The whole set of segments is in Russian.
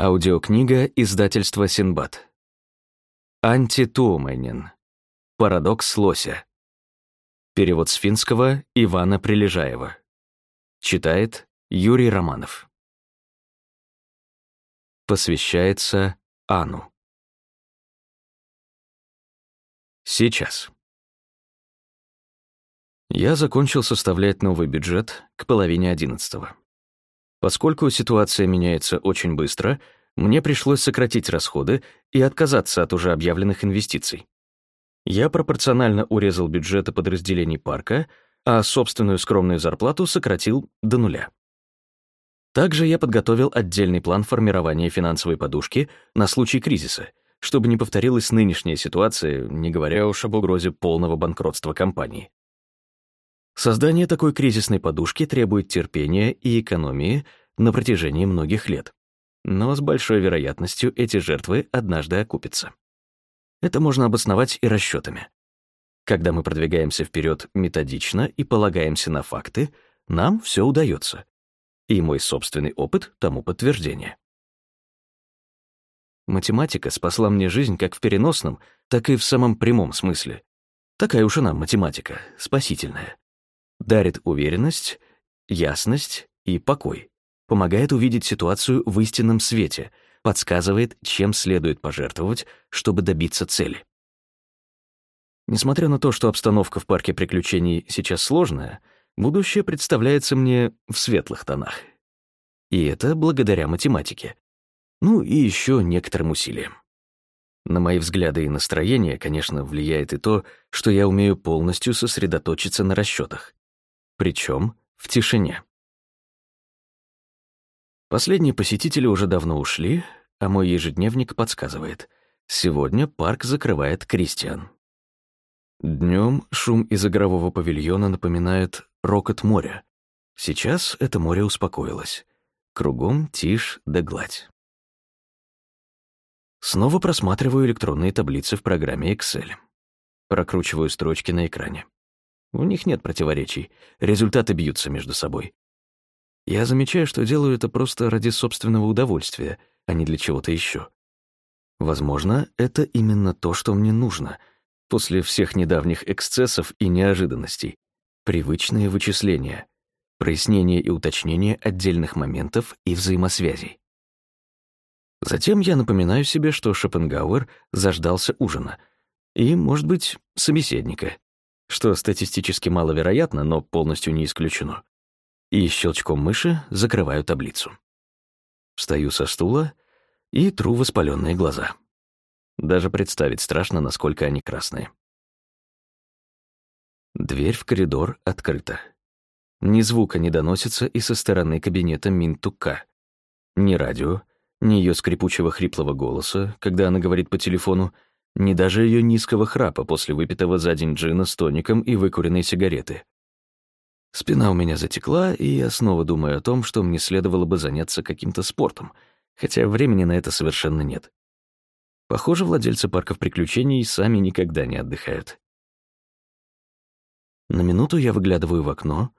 Аудиокнига издательства Синбад. Антитуоменин. Парадокс лося. Перевод с финского Ивана Прилежаева. Читает Юрий Романов. Посвящается Ану. Сейчас. Я закончил составлять новый бюджет к половине одиннадцатого. Поскольку ситуация меняется очень быстро, мне пришлось сократить расходы и отказаться от уже объявленных инвестиций. Я пропорционально урезал бюджеты подразделений парка, а собственную скромную зарплату сократил до нуля. Также я подготовил отдельный план формирования финансовой подушки на случай кризиса, чтобы не повторилась нынешняя ситуация, не говоря уж об угрозе полного банкротства компании. Создание такой кризисной подушки требует терпения и экономии на протяжении многих лет. Но с большой вероятностью эти жертвы однажды окупятся. Это можно обосновать и расчетами. Когда мы продвигаемся вперед методично и полагаемся на факты, нам все удается. И мой собственный опыт тому подтверждение. Математика спасла мне жизнь как в переносном, так и в самом прямом смысле. Такая уж она математика, спасительная дарит уверенность, ясность и покой, помогает увидеть ситуацию в истинном свете, подсказывает, чем следует пожертвовать, чтобы добиться цели. Несмотря на то, что обстановка в парке приключений сейчас сложная, будущее представляется мне в светлых тонах. И это благодаря математике. Ну и еще некоторым усилиям. На мои взгляды и настроение, конечно, влияет и то, что я умею полностью сосредоточиться на расчетах. Причем в тишине. Последние посетители уже давно ушли, а мой ежедневник подсказывает. Сегодня парк закрывает Кристиан. Днем шум из игрового павильона напоминает рокот моря. Сейчас это море успокоилось. Кругом тишь да гладь. Снова просматриваю электронные таблицы в программе Excel. Прокручиваю строчки на экране. У них нет противоречий, результаты бьются между собой. Я замечаю, что делаю это просто ради собственного удовольствия, а не для чего-то еще. Возможно, это именно то, что мне нужно после всех недавних эксцессов и неожиданностей. Привычные вычисления, прояснение и уточнение отдельных моментов и взаимосвязей. Затем я напоминаю себе, что Шопенгауэр заждался ужина и, может быть, собеседника что статистически маловероятно, но полностью не исключено. И щелчком мыши закрываю таблицу. Встаю со стула и тру воспаленные глаза. Даже представить страшно, насколько они красные. Дверь в коридор открыта. Ни звука не доносится и со стороны кабинета Минтука. Ни радио, ни ее скрипучего хриплого голоса, когда она говорит по телефону, ни даже ее низкого храпа после выпитого за день джина с тоником и выкуренной сигареты. Спина у меня затекла, и я снова думаю о том, что мне следовало бы заняться каким-то спортом, хотя времени на это совершенно нет. Похоже, владельцы парков приключений сами никогда не отдыхают. На минуту я выглядываю в окно,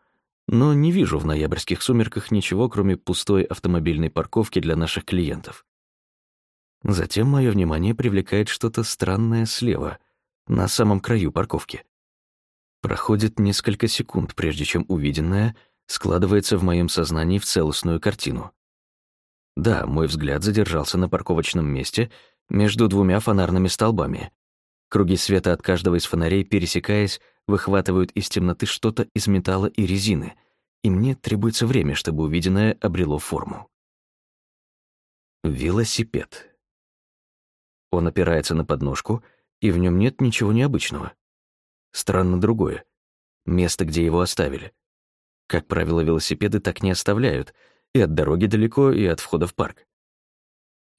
но не вижу в ноябрьских сумерках ничего, кроме пустой автомобильной парковки для наших клиентов. Затем мое внимание привлекает что-то странное слева, на самом краю парковки. Проходит несколько секунд, прежде чем увиденное складывается в моем сознании в целостную картину. Да, мой взгляд задержался на парковочном месте между двумя фонарными столбами. Круги света от каждого из фонарей, пересекаясь, выхватывают из темноты что-то из металла и резины, и мне требуется время, чтобы увиденное обрело форму. Велосипед. Он опирается на подножку, и в нем нет ничего необычного. Странно другое. Место, где его оставили. Как правило, велосипеды так не оставляют, и от дороги далеко, и от входа в парк.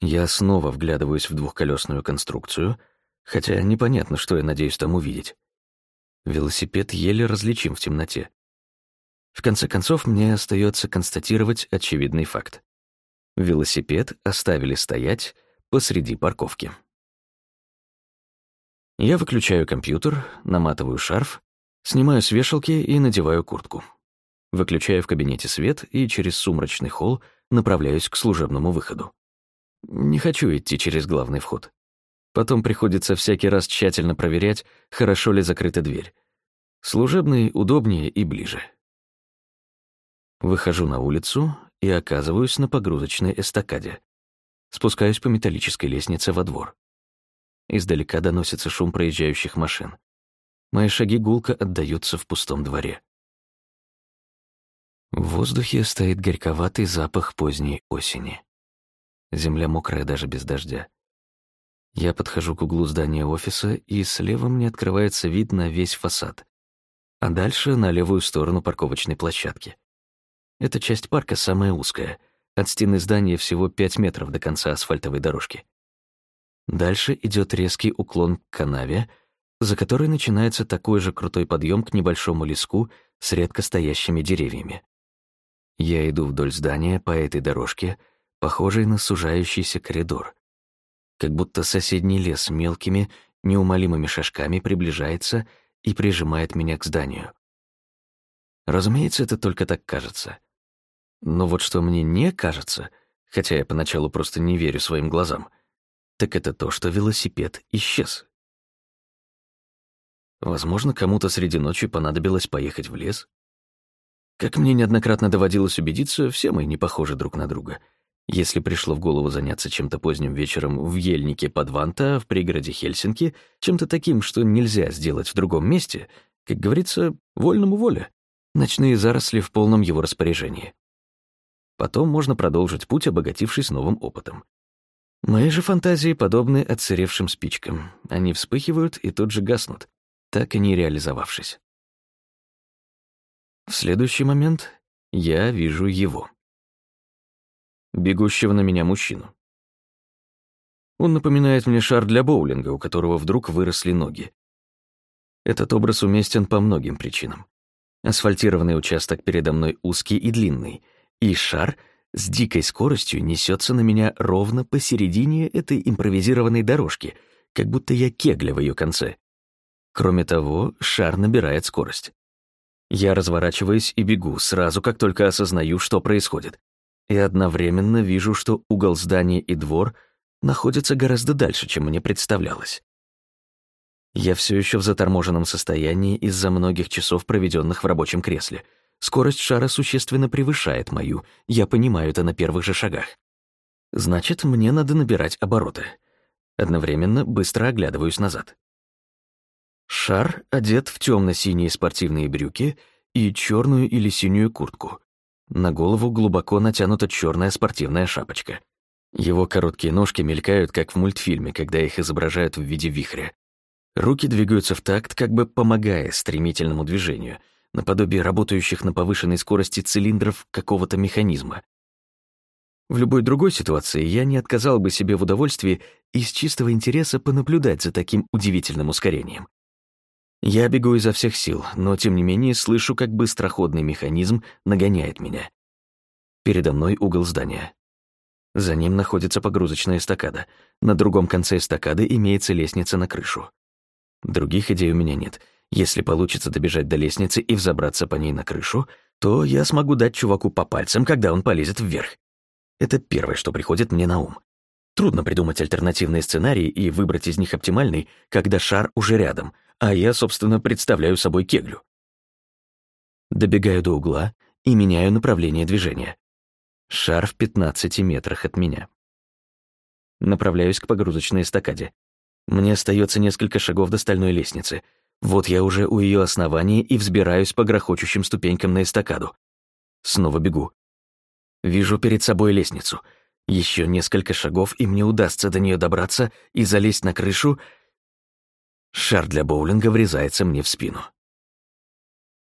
Я снова вглядываюсь в двухколесную конструкцию, хотя непонятно, что я надеюсь там увидеть. Велосипед еле различим в темноте. В конце концов, мне остается констатировать очевидный факт. Велосипед оставили стоять посреди парковки. Я выключаю компьютер, наматываю шарф, снимаю с вешалки и надеваю куртку. Выключаю в кабинете свет и через сумрачный холл направляюсь к служебному выходу. Не хочу идти через главный вход. Потом приходится всякий раз тщательно проверять, хорошо ли закрыта дверь. Служебный удобнее и ближе. Выхожу на улицу и оказываюсь на погрузочной эстакаде. Спускаюсь по металлической лестнице во двор. Издалека доносится шум проезжающих машин. Мои шаги гулко отдаются в пустом дворе. В воздухе стоит горьковатый запах поздней осени. Земля мокрая даже без дождя. Я подхожу к углу здания офиса, и слева мне открывается вид на весь фасад, а дальше на левую сторону парковочной площадки. Эта часть парка самая узкая. От стены здания всего 5 метров до конца асфальтовой дорожки. Дальше идет резкий уклон к канаве, за которой начинается такой же крутой подъем к небольшому леску с редко стоящими деревьями. Я иду вдоль здания по этой дорожке, похожей на сужающийся коридор. Как будто соседний лес мелкими, неумолимыми шажками приближается и прижимает меня к зданию. Разумеется, это только так кажется. Но вот что мне не кажется, хотя я поначалу просто не верю своим глазам, так это то, что велосипед исчез. Возможно, кому-то среди ночи понадобилось поехать в лес, как мне неоднократно доводилось убедиться, все мы не похожи друг на друга. Если пришло в голову заняться чем-то поздним вечером в ельнике под Ванта в пригороде Хельсинки, чем-то таким, что нельзя сделать в другом месте, как говорится, вольному воля. Ночные заросли в полном его распоряжении. Потом можно продолжить путь, обогатившись новым опытом. Мои же фантазии подобны отсыревшим спичкам. Они вспыхивают и тут же гаснут, так и не реализовавшись. В следующий момент я вижу его. Бегущего на меня мужчину. Он напоминает мне шар для боулинга, у которого вдруг выросли ноги. Этот образ уместен по многим причинам. Асфальтированный участок передо мной узкий и длинный, и шар с дикой скоростью несется на меня ровно посередине этой импровизированной дорожки, как будто я кегля в ее конце. Кроме того, шар набирает скорость. Я разворачиваюсь и бегу, сразу как только осознаю, что происходит. И одновременно вижу, что угол здания и двор находятся гораздо дальше, чем мне представлялось. Я все еще в заторможенном состоянии из-за многих часов, проведенных в рабочем кресле. Скорость шара существенно превышает мою, я понимаю это на первых же шагах. Значит, мне надо набирать обороты. Одновременно быстро оглядываюсь назад. Шар одет в темно-синие спортивные брюки и черную или синюю куртку. На голову глубоко натянута черная спортивная шапочка. Его короткие ножки мелькают, как в мультфильме, когда их изображают в виде вихря. Руки двигаются в такт, как бы помогая стремительному движению, наподобие работающих на повышенной скорости цилиндров какого-то механизма. В любой другой ситуации я не отказал бы себе в удовольствии из чистого интереса понаблюдать за таким удивительным ускорением. Я бегу изо всех сил, но тем не менее слышу, как быстроходный механизм нагоняет меня. Передо мной угол здания. За ним находится погрузочная эстакада. На другом конце эстакады имеется лестница на крышу. Других идей у меня нет. Если получится добежать до лестницы и взобраться по ней на крышу, то я смогу дать чуваку по пальцам, когда он полезет вверх. Это первое, что приходит мне на ум. Трудно придумать альтернативные сценарии и выбрать из них оптимальный, когда шар уже рядом, а я, собственно, представляю собой кеглю. Добегаю до угла и меняю направление движения. Шар в 15 метрах от меня. Направляюсь к погрузочной эстакаде. Мне остается несколько шагов до стальной лестницы. Вот я уже у ее основания и взбираюсь по грохочущим ступенькам на эстакаду. Снова бегу. Вижу перед собой лестницу. Еще несколько шагов, и мне удастся до нее добраться и залезть на крышу — Шар для боулинга врезается мне в спину.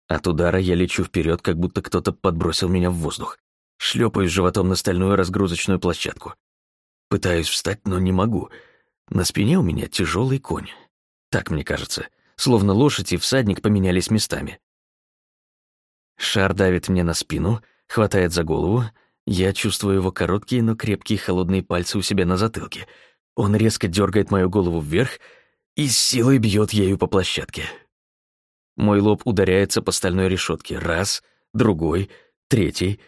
От удара я лечу вперед, как будто кто-то подбросил меня в воздух. Шлепаюсь животом на стальную разгрузочную площадку. Пытаюсь встать, но не могу. На спине у меня тяжелый конь. Так мне кажется. Словно лошадь и всадник поменялись местами. Шар давит мне на спину, хватает за голову. Я чувствую его короткие, но крепкие холодные пальцы у себя на затылке. Он резко дергает мою голову вверх, и с силой бьет ею по площадке. Мой лоб ударяется по стальной решетке. Раз, другой, третий.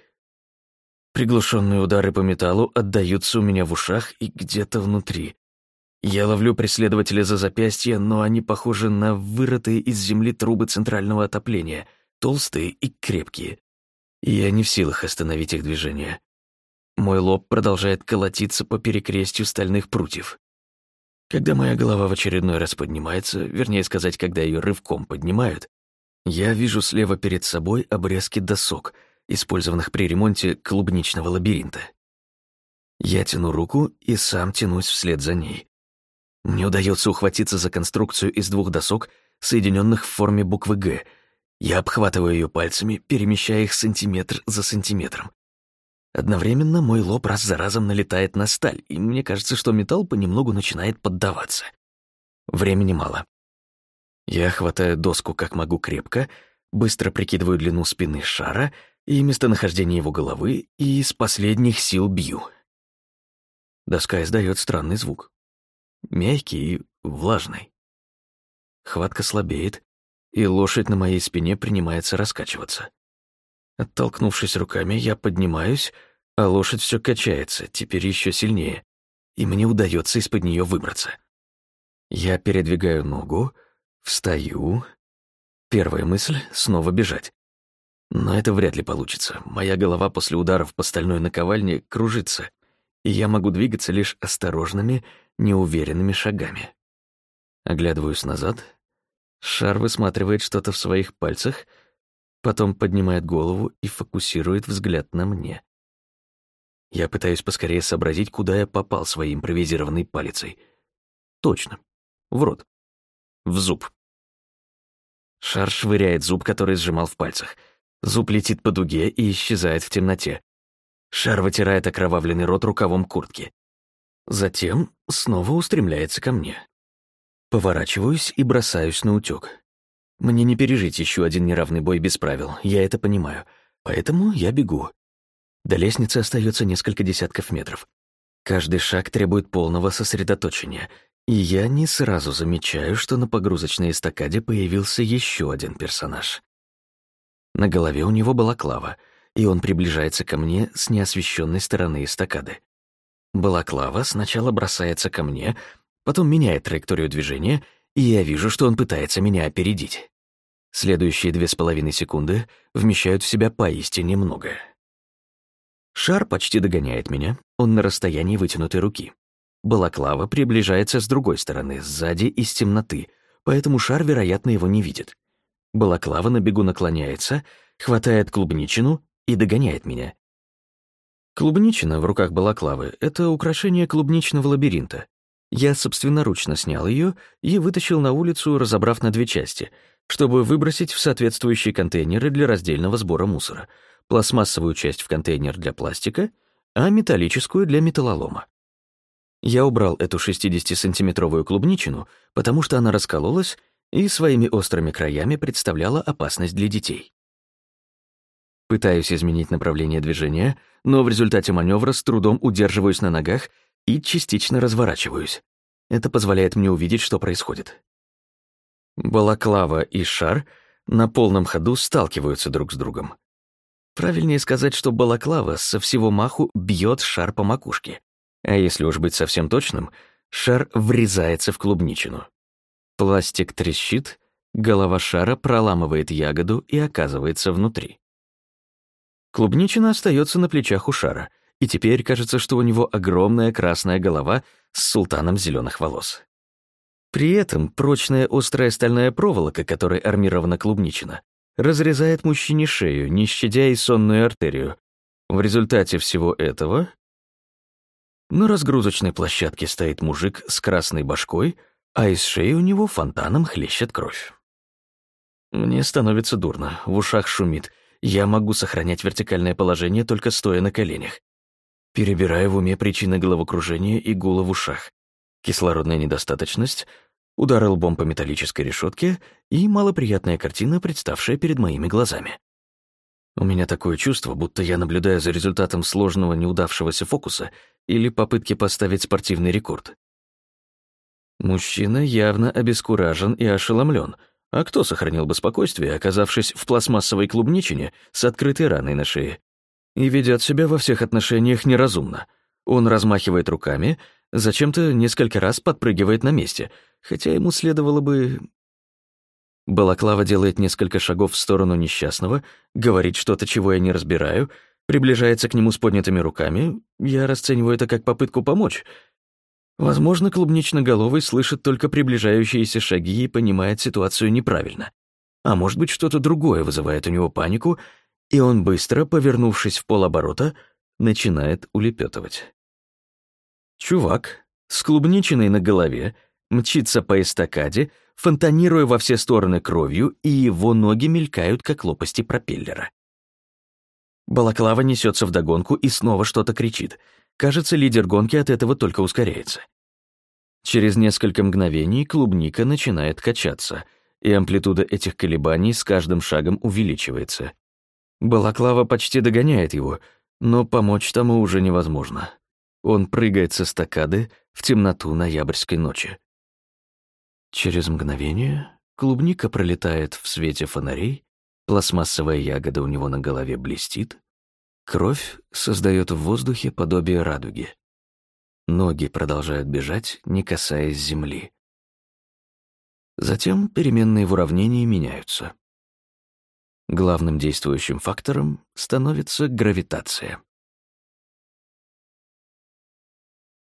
Приглушенные удары по металлу отдаются у меня в ушах и где-то внутри. Я ловлю преследователя за запястье, но они похожи на вырытые из земли трубы центрального отопления, толстые и крепкие. Я не в силах остановить их движение. Мой лоб продолжает колотиться по перекрестью стальных прутьев. Когда моя голова в очередной раз поднимается, вернее сказать, когда ее рывком поднимают, я вижу слева перед собой обрезки досок, использованных при ремонте клубничного лабиринта. Я тяну руку и сам тянусь вслед за ней. Мне удается ухватиться за конструкцию из двух досок, соединенных в форме буквы «Г». Я обхватываю ее пальцами, перемещая их сантиметр за сантиметром. Одновременно мой лоб раз за разом налетает на сталь, и мне кажется, что металл понемногу начинает поддаваться. Времени мало. Я хватаю доску как могу крепко, быстро прикидываю длину спины шара и местонахождение его головы, и из последних сил бью. Доска издает странный звук. Мягкий и влажный. Хватка слабеет, и лошадь на моей спине принимается раскачиваться. Оттолкнувшись руками, я поднимаюсь, а лошадь все качается, теперь еще сильнее, и мне удается из-под нее выбраться. Я передвигаю ногу, встаю. Первая мысль — снова бежать. Но это вряд ли получится. Моя голова после ударов по стальной наковальне кружится, и я могу двигаться лишь осторожными, неуверенными шагами. Оглядываюсь назад. Шар высматривает что-то в своих пальцах — потом поднимает голову и фокусирует взгляд на мне. Я пытаюсь поскорее сообразить, куда я попал своей импровизированной палицей. Точно. В рот. В зуб. Шар швыряет зуб, который сжимал в пальцах. Зуб летит по дуге и исчезает в темноте. Шар вытирает окровавленный рот рукавом куртки. Затем снова устремляется ко мне. Поворачиваюсь и бросаюсь на утёк. Мне не пережить еще один неравный бой без правил, я это понимаю. Поэтому я бегу. До лестницы остается несколько десятков метров. Каждый шаг требует полного сосредоточения, и я не сразу замечаю, что на погрузочной эстакаде появился еще один персонаж. На голове у него была клава, и он приближается ко мне с неосвещенной стороны эстакады. Балаклава сначала бросается ко мне, потом меняет траекторию движения — и я вижу, что он пытается меня опередить. Следующие две с половиной секунды вмещают в себя поистине многое. Шар почти догоняет меня, он на расстоянии вытянутой руки. Балаклава приближается с другой стороны, сзади из темноты, поэтому шар, вероятно, его не видит. Балаклава на бегу наклоняется, хватает клубничину и догоняет меня. Клубничина в руках балаклавы — это украшение клубничного лабиринта, я собственноручно снял ее и вытащил на улицу, разобрав на две части, чтобы выбросить в соответствующие контейнеры для раздельного сбора мусора, пластмассовую часть в контейнер для пластика, а металлическую для металлолома. Я убрал эту 60-сантиметровую клубничину, потому что она раскололась и своими острыми краями представляла опасность для детей. Пытаюсь изменить направление движения, но в результате маневра с трудом удерживаюсь на ногах и частично разворачиваюсь. Это позволяет мне увидеть, что происходит. Балаклава и шар на полном ходу сталкиваются друг с другом. Правильнее сказать, что балаклава со всего маху бьет шар по макушке. А если уж быть совсем точным, шар врезается в клубничину. Пластик трещит, голова шара проламывает ягоду и оказывается внутри. Клубничина остается на плечах у шара — и теперь кажется, что у него огромная красная голова с султаном зеленых волос. При этом прочная острая стальная проволока, которой армирована клубничина, разрезает мужчине шею, не щадя и сонную артерию. В результате всего этого на разгрузочной площадке стоит мужик с красной башкой, а из шеи у него фонтаном хлещет кровь. Мне становится дурно, в ушах шумит. Я могу сохранять вертикальное положение, только стоя на коленях перебирая в уме причины головокружения и гула в ушах, кислородная недостаточность, удары лбом по металлической решетке и малоприятная картина, представшая перед моими глазами. У меня такое чувство, будто я наблюдаю за результатом сложного неудавшегося фокуса или попытки поставить спортивный рекорд. Мужчина явно обескуражен и ошеломлен. А кто сохранил бы спокойствие, оказавшись в пластмассовой клубничине с открытой раной на шее? и ведет себя во всех отношениях неразумно. Он размахивает руками, зачем-то несколько раз подпрыгивает на месте, хотя ему следовало бы... Балаклава делает несколько шагов в сторону несчастного, говорит что-то, чего я не разбираю, приближается к нему с поднятыми руками. Я расцениваю это как попытку помочь. Возможно, клубничноголовый слышит только приближающиеся шаги и понимает ситуацию неправильно. А может быть, что-то другое вызывает у него панику, и он быстро, повернувшись в полоборота, начинает улепетывать. Чувак с клубничиной на голове мчится по эстакаде, фонтанируя во все стороны кровью, и его ноги мелькают, как лопасти пропеллера. Балаклава несется вдогонку и снова что-то кричит. Кажется, лидер гонки от этого только ускоряется. Через несколько мгновений клубника начинает качаться, и амплитуда этих колебаний с каждым шагом увеличивается. Балаклава почти догоняет его, но помочь тому уже невозможно. Он прыгает со стакады в темноту ноябрьской ночи. Через мгновение клубника пролетает в свете фонарей, пластмассовая ягода у него на голове блестит, кровь создает в воздухе подобие радуги. Ноги продолжают бежать, не касаясь земли. Затем переменные в уравнении меняются. Главным действующим фактором становится гравитация.